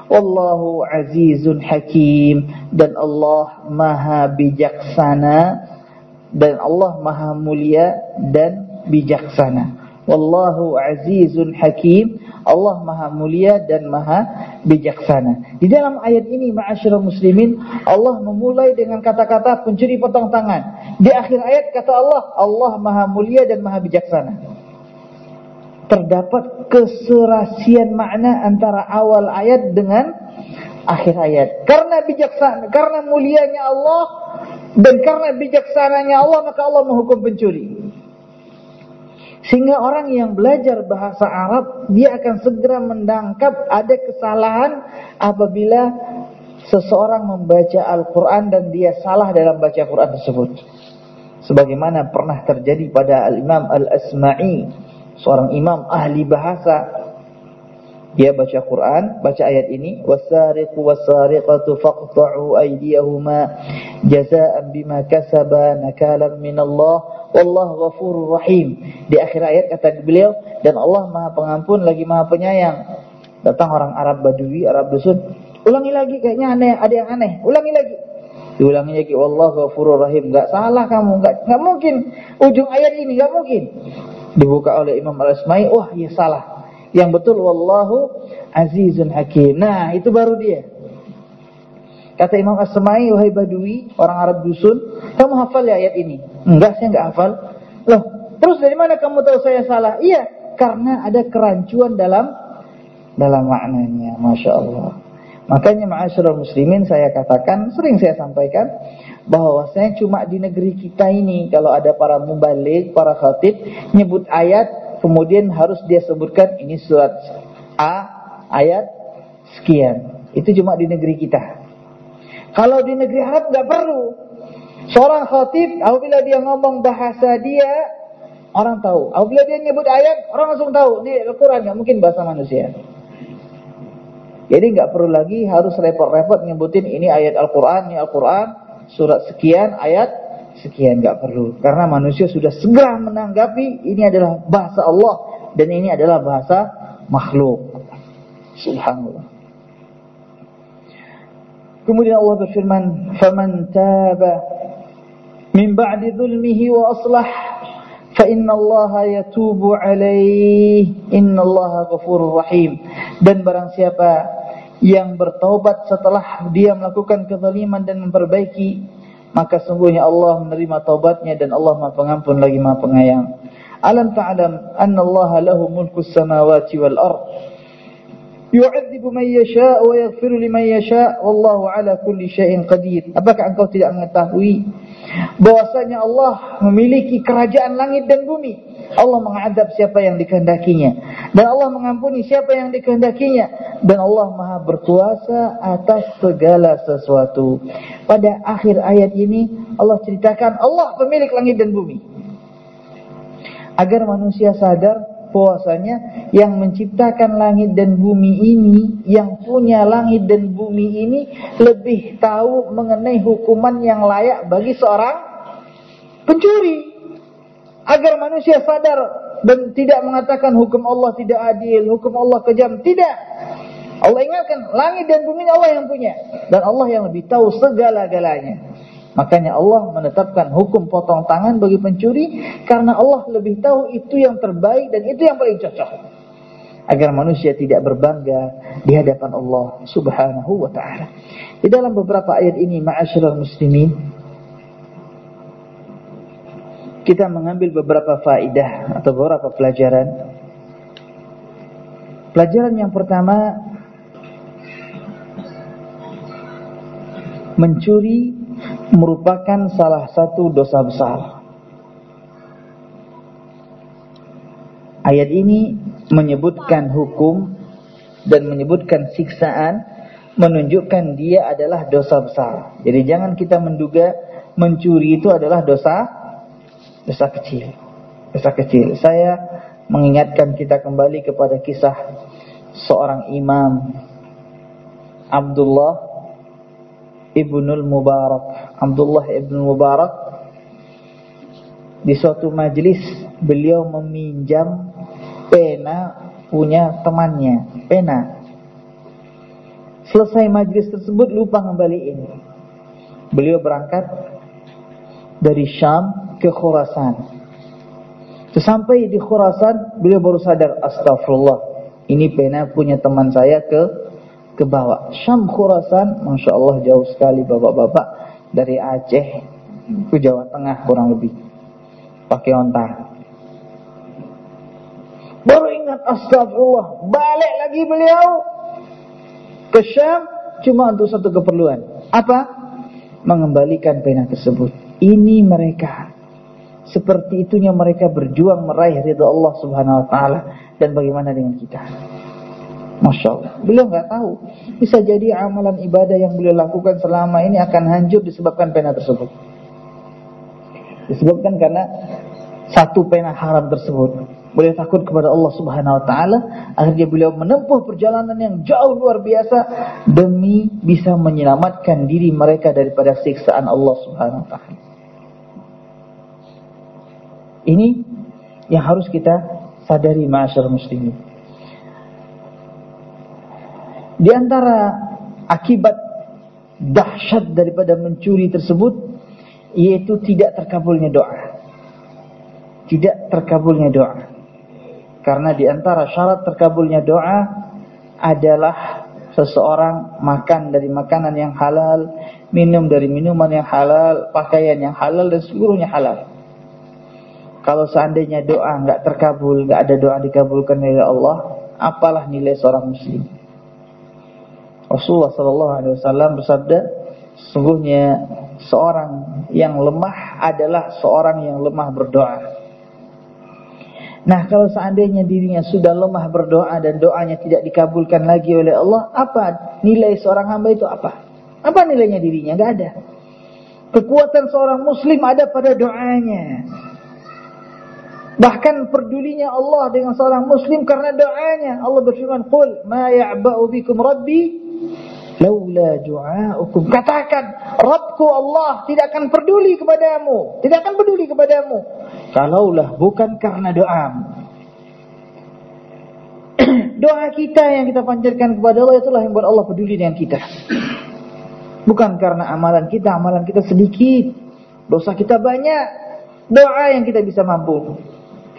Wallahu azizun hakim dan Allah maha bijaksana dan Allah maha mulia dan bijaksana. Wallahu azizun hakim. Allah maha mulia dan maha bijaksana. Di dalam ayat ini ma'asyiral muslimin, Allah memulai dengan kata-kata pencuri potong tangan. Di akhir ayat kata Allah, Allah maha mulia dan maha bijaksana. Terdapat keserasian makna antara awal ayat dengan akhir ayat. Karena bijaksana, karena mulianya Allah dan karena bijaksananya Allah maka Allah menghukum pencuri. Sehingga orang yang belajar bahasa Arab dia akan segera mendangkap ada kesalahan apabila seseorang membaca Al-Quran dan dia salah dalam baca Quran tersebut. Sebagaimana pernah terjadi pada Al-Imam Al-Asma'i, seorang imam ahli bahasa dia baca Quran, baca ayat ini, wasariqu wasariqatu faqta'u aydiyahuma jazaa'an bima kasaba nakalan minallah wallahu ghafurur rahim. Di akhir ayat kata beliau dan Allah Maha Pengampun lagi Maha Penyayang. Datang orang Arab Badui, Arab dusun, ulangi lagi kayaknya aneh, ada yang aneh. Ulangi lagi. Diulangi lagi wallahu ghafurur rahim. Enggak salah kamu, enggak enggak mungkin ujung ayat ini enggak mungkin. Dibuka oleh Imam Al-Asma'i, wah ya salah. Yang betul wallahu azizun hakim. Nah, itu baru dia. Kata Imam As-Samai, wahai Badui, orang Arab dusun, kamu hafal ya ayat ini? Enggak, saya enggak hafal. Loh, terus dari mana kamu tahu saya salah? Iya, karena ada kerancuan dalam dalam maknanya. Masya Allah. Makanya ma'asyurul muslimin saya katakan, sering saya sampaikan, bahwa saya cuma di negeri kita ini, kalau ada para mubalik, para khatib, nyebut ayat, kemudian harus dia sebutkan ini surat A ayat sekian. Itu cuma di negeri kita. Kalau di negeri Arab nggak perlu. Seorang khatib apabila dia ngomong bahasa dia orang tahu. Apabila dia nyebut ayat orang langsung tahu. Ini Al-Qur'an nggak mungkin bahasa manusia. Jadi nggak perlu lagi harus repot-repot nyebutin ini ayat Al-Qur'an, ini Al-Qur'an, surat sekian, ayat sekian nggak perlu. Karena manusia sudah segera menanggapi ini adalah bahasa Allah dan ini adalah bahasa makhluk. Subhanallah. Kemudian Allah berfirman faman taba min ba'di wa aslah fa inna Allah yatubu alaih inna Allah ghafurur rahim. Dan barang siapa yang bertaubat setelah dia melakukan kezaliman dan memperbaiki maka sungguhnya Allah menerima taubatnya dan Allah Maha Pengampun lagi Maha Pengayang. Alam ta'lam anna Allah lahu mulku samawati wal ard. Yu'adzibu man yasha' wa yaghfiru liman yasha' wallahu ala kulli syai'in qadir. Apakah engkau tidak mengetahui bahwasanya Allah memiliki kerajaan langit dan bumi? Allah mengadab siapa yang dikehendakinya dan Allah mengampuni siapa yang dikehendakinya dan Allah Maha berkuasa atas segala sesuatu. Pada akhir ayat ini Allah ceritakan Allah pemilik langit dan bumi. Agar manusia sadar bahwasanya yang menciptakan langit dan bumi ini, yang punya langit dan bumi ini lebih tahu mengenai hukuman yang layak bagi seorang pencuri agar manusia sadar dan tidak mengatakan hukum Allah tidak adil, hukum Allah kejam, tidak. Allah ingatkan langit dan bumi Allah yang punya dan Allah yang lebih tahu segala-galanya. Makanya Allah menetapkan hukum potong tangan bagi pencuri karena Allah lebih tahu itu yang terbaik dan itu yang paling cocok. Agar manusia tidak berbangga di hadapan Allah Subhanahu wa taala. Di dalam beberapa ayat ini ma'asyiral muslimin kita mengambil beberapa faidah atau beberapa pelajaran. Pelajaran yang pertama mencuri merupakan salah satu dosa besar. Ayat ini menyebutkan hukum dan menyebutkan siksaan menunjukkan dia adalah dosa besar. Jadi jangan kita menduga mencuri itu adalah dosa dosa kecil. Dosa kecil. Saya mengingatkan kita kembali kepada kisah seorang imam Abdullah Ibnul Mubarak. Abdullah Ibnul Mubarak di suatu majlis beliau meminjam pena punya temannya, pena. Selesai majlis tersebut lupa ngembaliin. Beliau berangkat dari Syam ke Khurasan. Sesampai di Khurasan, beliau baru sadar, astagfirullah, ini pena punya teman saya ke ke bawah. Syam Khurasan, Masya Allah jauh sekali bapak-bapak, dari Aceh ke Jawa Tengah kurang lebih. Pakai onta. Baru ingat astagfirullah. Balik lagi beliau ke Syam cuma untuk satu keperluan. Apa? Mengembalikan pena tersebut. Ini mereka. Seperti itunya mereka berjuang meraih ridha Allah Subhanahu wa taala dan bagaimana dengan kita? Masya Allah. Beliau nggak tahu. Bisa jadi amalan ibadah yang beliau lakukan selama ini akan hancur disebabkan pena tersebut. Disebabkan karena satu pena haram tersebut. Beliau takut kepada Allah Subhanahu Wa Taala. Akhirnya beliau menempuh perjalanan yang jauh luar biasa demi bisa menyelamatkan diri mereka daripada siksaan Allah Subhanahu Wa Taala. Ini yang harus kita sadari masyarakat muslimin. Di antara akibat dahsyat daripada mencuri tersebut yaitu tidak terkabulnya doa. Tidak terkabulnya doa. Karena di antara syarat terkabulnya doa adalah seseorang makan dari makanan yang halal, minum dari minuman yang halal, pakaian yang halal dan seluruhnya halal. Kalau seandainya doa enggak terkabul, enggak ada doa dikabulkan oleh Allah, apalah nilai seorang muslim? Rasulullah sallallahu alaihi wasallam bersabda, sungguhnya seorang yang lemah adalah seorang yang lemah berdoa. Nah, kalau seandainya dirinya sudah lemah berdoa dan doanya tidak dikabulkan lagi oleh Allah, apa nilai seorang hamba itu apa? Apa nilainya dirinya? Enggak ada. Kekuatan seorang muslim ada pada doanya. Bahkan pedulinya Allah dengan seorang muslim karena doanya. Allah berfirman, "Qul ma ya'ba'u bikum rabbi laula du'aukum." Katakan, Rabbku Allah tidak akan peduli kepadamu, tidak akan peduli kepadamu kalaulah bukan karena doamu. (clears throat) Doa kita yang kita panjatkan kepada Allah itulah yang buat Allah peduli dengan kita. Bukan karena amalan kita, amalan kita sedikit, dosa kita banyak, doa yang kita bisa mampu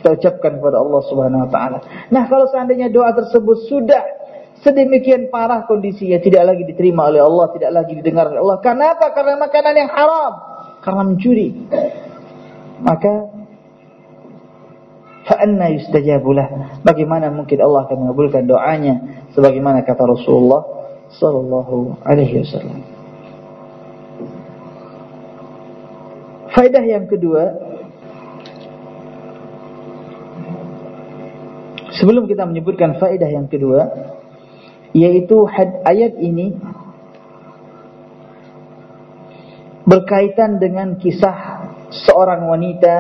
kita ucapkan kepada Allah Subhanahu wa taala. Nah, kalau seandainya doa tersebut sudah sedemikian parah kondisinya tidak lagi diterima oleh Allah, tidak lagi didengar oleh Allah. Kenapa? Karena makanan yang haram, karena mencuri. Maka fa'anna yustajabulah. Bagaimana mungkin Allah akan mengabulkan doanya sebagaimana kata Rasulullah sallallahu alaihi wasallam. Faedah yang kedua Sebelum kita menyebutkan faedah yang kedua, yaitu ayat ini berkaitan dengan kisah seorang wanita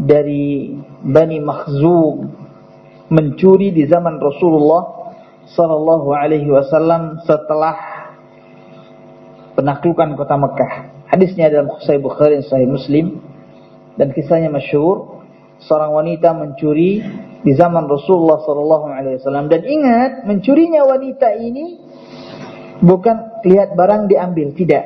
dari Bani Makhzum mencuri di zaman Rasulullah sallallahu alaihi wasallam setelah penaklukan kota Mekah. Hadisnya dalam Sahih Bukhari dan Sahih Muslim dan kisahnya masyhur seorang wanita mencuri di zaman Rasulullah sallallahu alaihi wasallam. Dan ingat mencurinya wanita ini bukan lihat barang diambil tidak.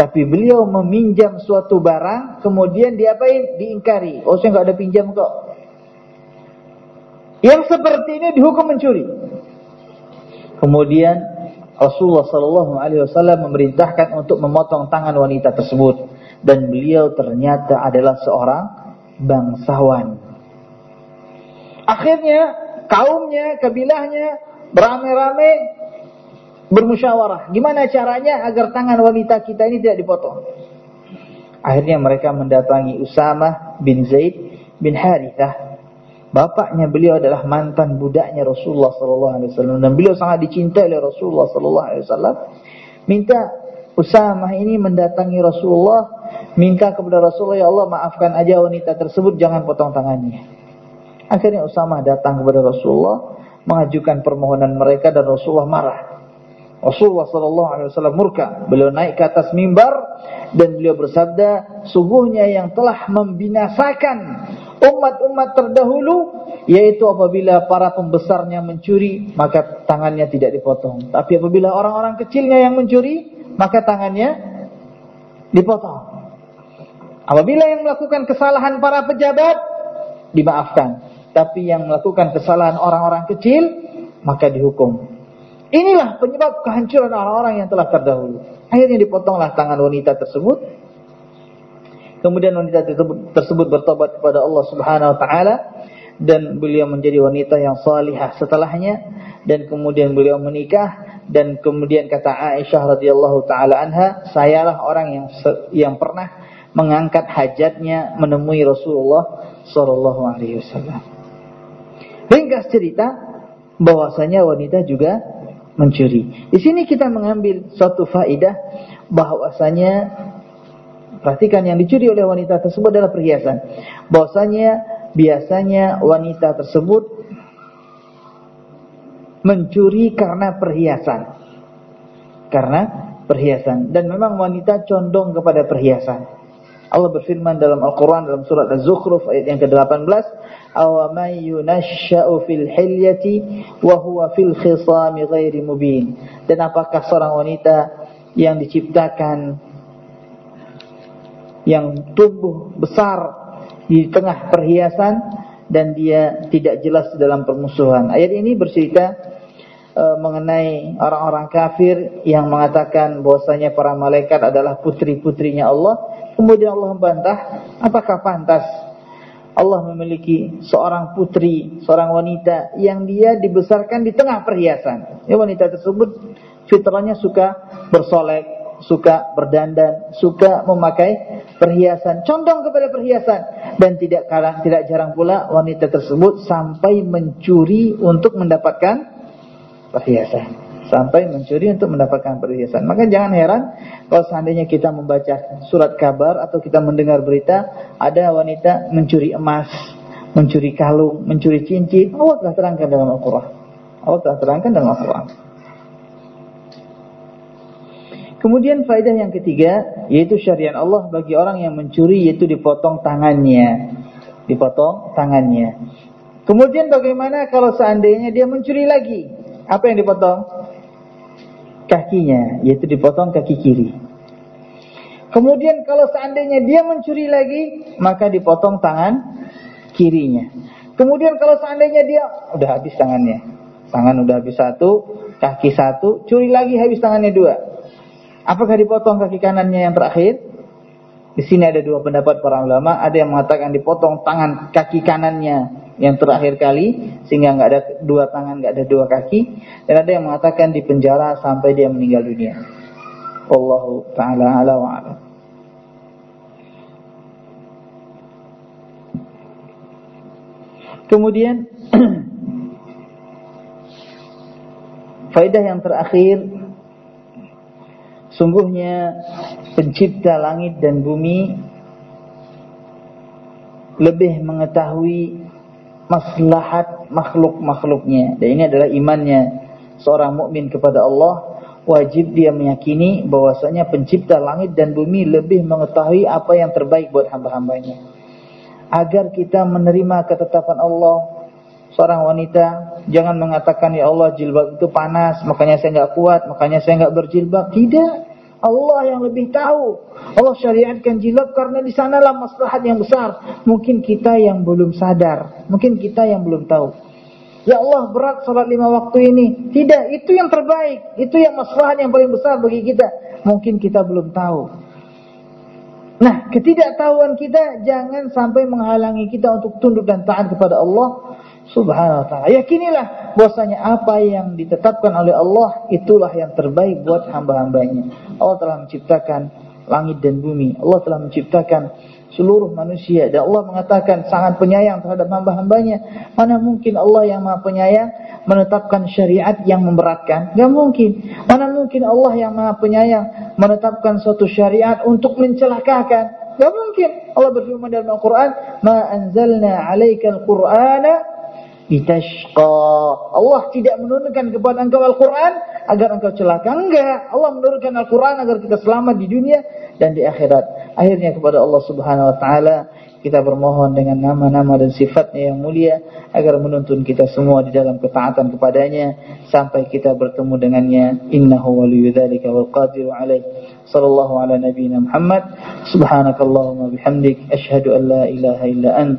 Tapi beliau meminjam suatu barang kemudian diapain? Diingkari. Oh saya enggak ada pinjam kok. Yang seperti ini dihukum mencuri. Kemudian Rasulullah sallallahu alaihi wasallam memerintahkan untuk memotong tangan wanita tersebut. Dan beliau ternyata adalah seorang bangsawan Akhirnya kaumnya, kabilahnya beramai-ramai bermusyawarah. Gimana caranya agar tangan wanita kita ini tidak dipotong? Akhirnya mereka mendatangi Usama bin Zaid bin Harithah. Bapaknya beliau adalah mantan budaknya Rasulullah sallallahu alaihi wasallam dan beliau sangat dicintai oleh Rasulullah sallallahu alaihi wasallam. Minta Usama ini mendatangi Rasulullah, minta kepada Rasulullah, "Ya Allah, maafkan aja wanita tersebut, jangan potong tangannya." Akhirnya Usama datang kepada Rasulullah mengajukan permohonan mereka dan Rasulullah marah. Rasulullah sallallahu alaihi wasallam murka. Beliau naik ke atas mimbar dan beliau bersabda, "Sungguhnya yang telah membinasakan umat-umat terdahulu yaitu apabila para pembesarnya mencuri, maka tangannya tidak dipotong. Tapi apabila orang-orang kecilnya yang mencuri, maka tangannya dipotong." Apabila yang melakukan kesalahan para pejabat dimaafkan tapi yang melakukan kesalahan orang-orang kecil maka dihukum. Inilah penyebab kehancuran orang-orang yang telah terdahulu. Akhirnya dipotonglah tangan wanita tersebut. Kemudian wanita tersebut bertobat kepada Allah Subhanahu wa taala dan beliau menjadi wanita yang salihah setelahnya dan kemudian beliau menikah dan kemudian kata Aisyah radhiyallahu taala anha sayalah orang yang yang pernah mengangkat hajatnya menemui Rasulullah sallallahu alaihi wasallam ringkas cerita bahwasanya wanita juga mencuri di sini kita mengambil suatu faidah bahwasanya perhatikan yang dicuri oleh wanita tersebut adalah perhiasan bahwasanya biasanya wanita tersebut mencuri karena perhiasan. Karena perhiasan dan memang wanita condong kepada perhiasan. Allah berfirman dalam Al-Qur'an dalam surat Az-Zukhruf ayat yang ke-18, "Aw may yunashsha'u fil hilyati wa huwa fil khisami ghairi mubin." Dan apakah seorang wanita yang diciptakan yang tumbuh besar di tengah perhiasan dan dia tidak jelas dalam permusuhan. Ayat ini bercerita e, mengenai orang-orang kafir yang mengatakan bahwasanya para malaikat adalah putri-putrinya Allah. Kemudian Allah membantah, apakah pantas Allah memiliki seorang putri, seorang wanita yang dia dibesarkan di tengah perhiasan. Ya wanita tersebut fitrahnya suka bersolek, suka berdandan, suka memakai perhiasan, condong kepada perhiasan dan tidak kalah tidak jarang pula wanita tersebut sampai mencuri untuk mendapatkan perhiasan. Sampai mencuri untuk mendapatkan perhiasan. Maka jangan heran kalau seandainya kita membaca surat kabar atau kita mendengar berita ada wanita mencuri emas, mencuri kalung, mencuri cincin. Allah telah terangkan dalam Al-Qur'an. Allah telah terangkan dalam Al-Qur'an. Kemudian faedah yang ketiga yaitu syariat Allah bagi orang yang mencuri yaitu dipotong tangannya. Dipotong tangannya. Kemudian bagaimana kalau seandainya dia mencuri lagi? Apa yang dipotong? Kakinya, yaitu dipotong kaki kiri. Kemudian kalau seandainya dia mencuri lagi, maka dipotong tangan kirinya. Kemudian kalau seandainya dia udah habis tangannya. Tangan udah habis satu, kaki satu, curi lagi habis tangannya dua. Apakah dipotong kaki kanannya yang terakhir? Di sini ada dua pendapat para ulama. Ada yang mengatakan dipotong tangan kaki kanannya yang terakhir kali sehingga nggak ada dua tangan, nggak ada dua kaki. Dan ada yang mengatakan di penjara sampai dia meninggal dunia. Allahu taala ala wa ala. Kemudian (clears throat) faedah yang terakhir Sungguhnya pencipta langit dan bumi lebih mengetahui maslahat makhluk-makhluknya. Dan ini adalah imannya seorang mukmin kepada Allah. Wajib dia meyakini bahwasanya pencipta langit dan bumi lebih mengetahui apa yang terbaik buat hamba-hambanya. Agar kita menerima ketetapan Allah, seorang wanita jangan mengatakan ya Allah jilbab itu panas, makanya saya nggak kuat, makanya saya nggak berjilbab. Tidak. Allah yang lebih tahu. Allah syariatkan jilbab karena di sanalah maslahat yang besar. Mungkin kita yang belum sadar, mungkin kita yang belum tahu. Ya Allah berat salat lima waktu ini. Tidak, itu yang terbaik. Itu yang maslahat yang paling besar bagi kita. Mungkin kita belum tahu. Nah, ketidaktahuan kita jangan sampai menghalangi kita untuk tunduk dan taat kepada Allah Subhanahu wa taala. Yakinilah bahwasanya apa yang ditetapkan oleh Allah itulah yang terbaik buat hamba-hambanya. Allah telah menciptakan langit dan bumi. Allah telah menciptakan seluruh manusia dan Allah mengatakan sangat penyayang terhadap hamba-hambanya. Mana mungkin Allah yang Maha Penyayang menetapkan syariat yang memberatkan? Gak mungkin. Mana mungkin Allah yang Maha Penyayang menetapkan suatu syariat untuk mencelakakan? Gak mungkin. Allah berfirman dalam Al-Qur'an, "Ma anzalna 'alaikal Qur'ana litashqa. Allah tidak menurunkan kepada engkau Al-Quran agar engkau celaka. Enggak. Allah menurunkan Al-Quran agar kita selamat di dunia dan di akhirat. Akhirnya kepada Allah Subhanahu Wa Taala kita bermohon dengan nama-nama dan sifatnya yang mulia agar menuntun kita semua di dalam ketaatan kepadanya sampai kita bertemu dengannya innahu waliyudzalika wal qadiru alaih sallallahu ala nabiyyina Muhammad subhanakallahumma bihamdik asyhadu an la ilaha illa ant